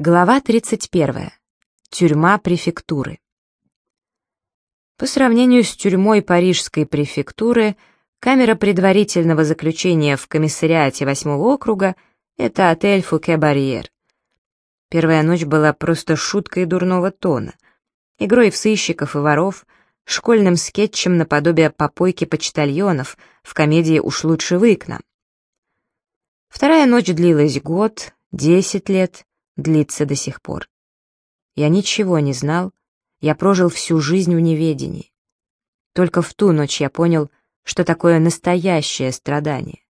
Глава 31. Тюрьма префектуры. По сравнению с тюрьмой Парижской префектуры, камера предварительного заключения в комиссариате 8 округа — это отель Фуке-Барьер. Первая ночь была просто шуткой дурного тона, игрой в сыщиков и воров, школьным скетчем наподобие попойки почтальонов в комедии «Уж лучше вы к нам». Вторая ночь длилась год, десять лет — длится до сих пор. Я ничего не знал, я прожил всю жизнь в неведении. Только в ту ночь я понял, что такое настоящее страдание.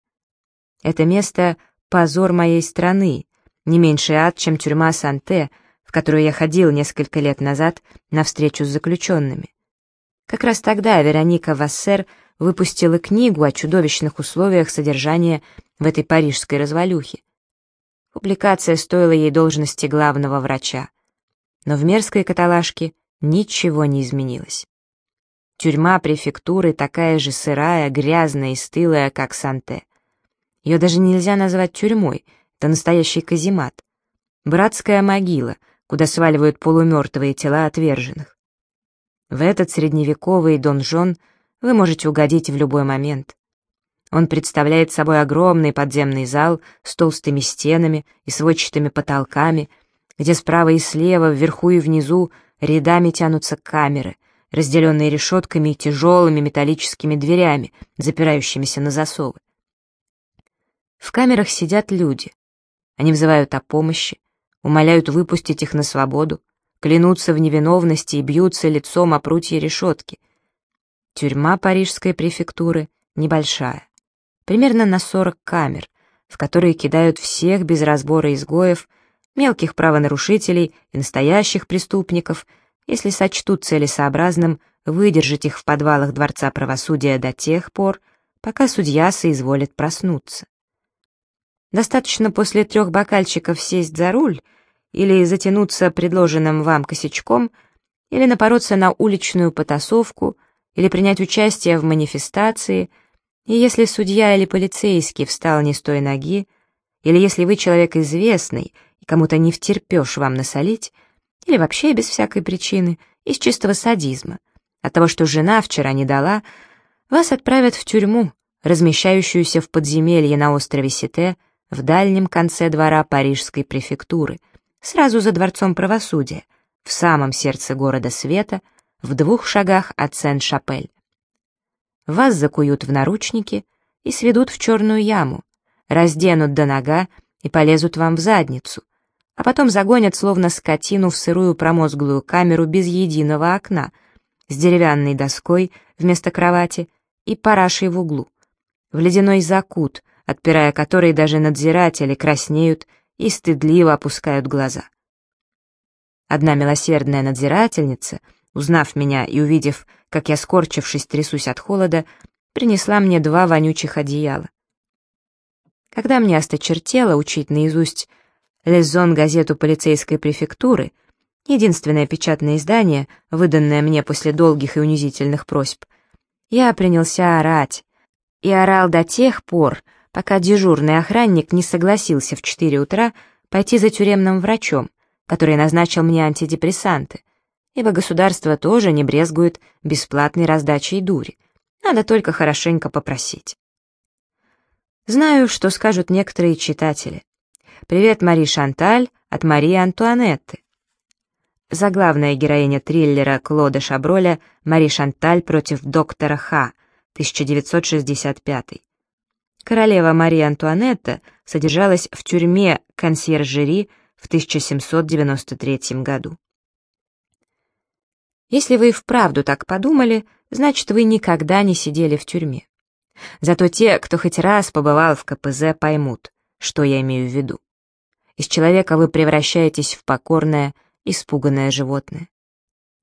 Это место — позор моей страны, не меньший ад, чем тюрьма Санте, в которую я ходил несколько лет назад на встречу с заключенными. Как раз тогда Вероника Вассер выпустила книгу о чудовищных условиях содержания в этой парижской развалюхе. Публикация стоила ей должности главного врача. Но в мерзкой каталажке ничего не изменилось. Тюрьма префектуры такая же сырая, грязная и стылая, как Санте. Ее даже нельзя назвать тюрьмой, это настоящий каземат. Братская могила, куда сваливают полумертвые тела отверженных. В этот средневековый донжон вы можете угодить в любой момент. Он представляет собой огромный подземный зал с толстыми стенами и сводчатыми потолками, где справа и слева, вверху и внизу рядами тянутся камеры, разделенные решетками и тяжелыми металлическими дверями, запирающимися на засовы. В камерах сидят люди. Они взывают о помощи, умоляют выпустить их на свободу, клянутся в невиновности и бьются лицом о прутье решетки. Тюрьма парижской префектуры небольшая примерно на 40 камер, в которые кидают всех без разбора изгоев, мелких правонарушителей и настоящих преступников, если сочтут целесообразным выдержать их в подвалах Дворца правосудия до тех пор, пока судья соизволит проснуться. Достаточно после трех бокальчиков сесть за руль или затянуться предложенным вам косячком, или напороться на уличную потасовку, или принять участие в манифестации — и если судья или полицейский встал не с той ноги, или если вы человек известный и кому-то не втерпешь вам насолить, или вообще без всякой причины, из чистого садизма, от того, что жена вчера не дала, вас отправят в тюрьму, размещающуюся в подземелье на острове Сите в дальнем конце двора Парижской префектуры, сразу за Дворцом правосудия, в самом сердце города света, в двух шагах от Сен-Шапель. Вас закуют в наручники и сведут в черную яму, разденут до нога и полезут вам в задницу, а потом загонят словно скотину в сырую промозглую камеру без единого окна, с деревянной доской вместо кровати и парашей в углу, в ледяной закут, отпирая который даже надзиратели краснеют и стыдливо опускают глаза. Одна милосердная надзирательница, узнав меня и увидев, как я, скорчившись, трясусь от холода, принесла мне два вонючих одеяла. Когда мне осточертело учить наизусть «Лезон» газету полицейской префектуры, единственное печатное издание, выданное мне после долгих и унизительных просьб, я принялся орать. И орал до тех пор, пока дежурный охранник не согласился в 4 утра пойти за тюремным врачом, который назначил мне антидепрессанты, ибо государство тоже не брезгует бесплатной раздачей дури. Надо только хорошенько попросить. Знаю, что скажут некоторые читатели. «Привет, Мари Шанталь» от Марии Антуанетты. Заглавная героиня триллера Клода Шаброля «Мари Шанталь против доктора Ха», 1965. Королева Мария Антуанетта содержалась в тюрьме консьержери в 1793 году. Если вы и вправду так подумали, значит, вы никогда не сидели в тюрьме. Зато те, кто хоть раз побывал в КПЗ, поймут, что я имею в виду. Из человека вы превращаетесь в покорное, испуганное животное.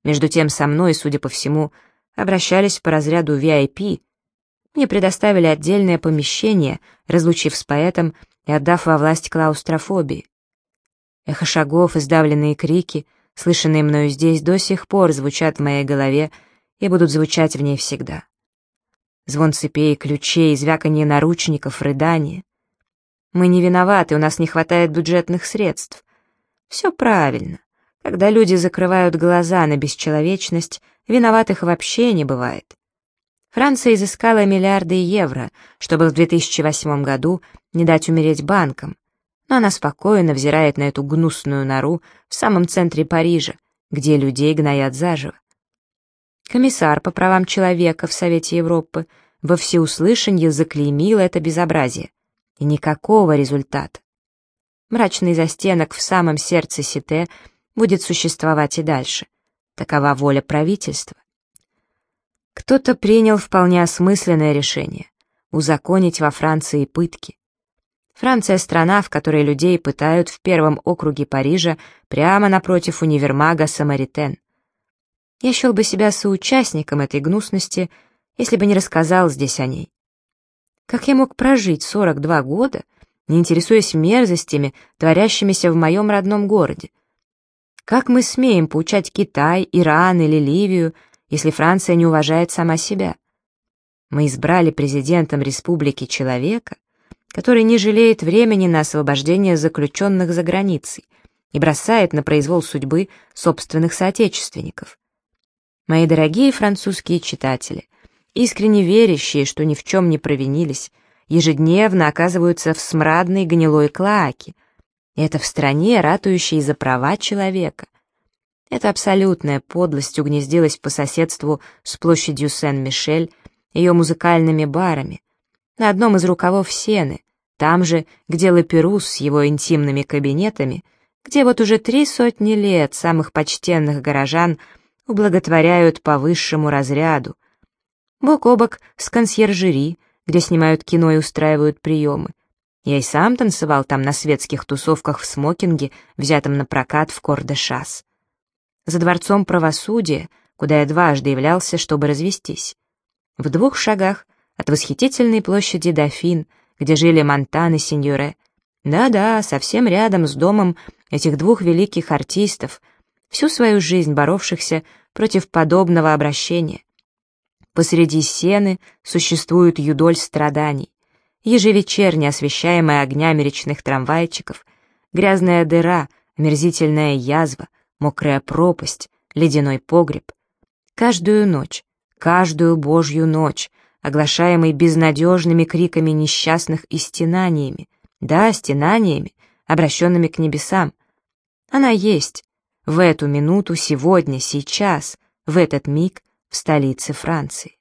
Между тем со мной, судя по всему, обращались по разряду VIP. Мне предоставили отдельное помещение, разлучив с поэтом и отдав во власть клаустрофобии. Эхо шагов, издавленные крики — слышанные мною здесь, до сих пор звучат в моей голове и будут звучать в ней всегда. Звон цепей, ключей, звяканье наручников, рыдание. Мы не виноваты, у нас не хватает бюджетных средств. Все правильно. Когда люди закрывают глаза на бесчеловечность, виноватых вообще не бывает. Франция изыскала миллиарды евро, чтобы в 2008 году не дать умереть банкам, но она спокойно взирает на эту гнусную нору в самом центре Парижа, где людей гноят заживо. Комиссар по правам человека в Совете Европы во всеуслышанье заклеймил это безобразие. И никакого результата. Мрачный застенок в самом сердце Сите будет существовать и дальше. Такова воля правительства. Кто-то принял вполне осмысленное решение — узаконить во Франции пытки. Франция — страна, в которой людей пытают в первом округе Парижа прямо напротив универмага Самаритен. Я счел бы себя соучастником этой гнусности, если бы не рассказал здесь о ней. Как я мог прожить 42 года, не интересуясь мерзостями, творящимися в моем родном городе? Как мы смеем поучать Китай, Иран или Ливию, если Франция не уважает сама себя? Мы избрали президентом республики человека, который не жалеет времени на освобождение заключенных за границей и бросает на произвол судьбы собственных соотечественников. Мои дорогие французские читатели, искренне верящие, что ни в чем не провинились, ежедневно оказываются в смрадной гнилой клоаке. И это в стране, ратующей за права человека. Эта абсолютная подлость угнездилась по соседству с площадью Сен-Мишель, ее музыкальными барами, на одном из рукавов Сены, там же, где Лаперус с его интимными кабинетами, где вот уже три сотни лет самых почтенных горожан — ублаготворяют по высшему разряду. Бок о бок с консьержери, где снимают кино и устраивают приемы. Я и сам танцевал там на светских тусовках в смокинге, взятом на прокат в Кор-де-Шас. За дворцом правосудия, куда я дважды являлся, чтобы развестись. В двух шагах от восхитительной площади Дофин, где жили Монтан и Синьоре. Да-да, совсем рядом с домом этих двух великих артистов — всю свою жизнь боровшихся против подобного обращения. Посреди сены существует юдоль страданий, ежевечерне освещаемая огнями речных трамвайчиков, грязная дыра, омерзительная язва, мокрая пропасть, ледяной погреб. Каждую ночь, каждую божью ночь, оглашаемый безнадежными криками несчастных и стенаниями, да, стенаниями, обращенными к небесам. Она есть, в эту минуту, сегодня, сейчас, в этот миг в столице Франции.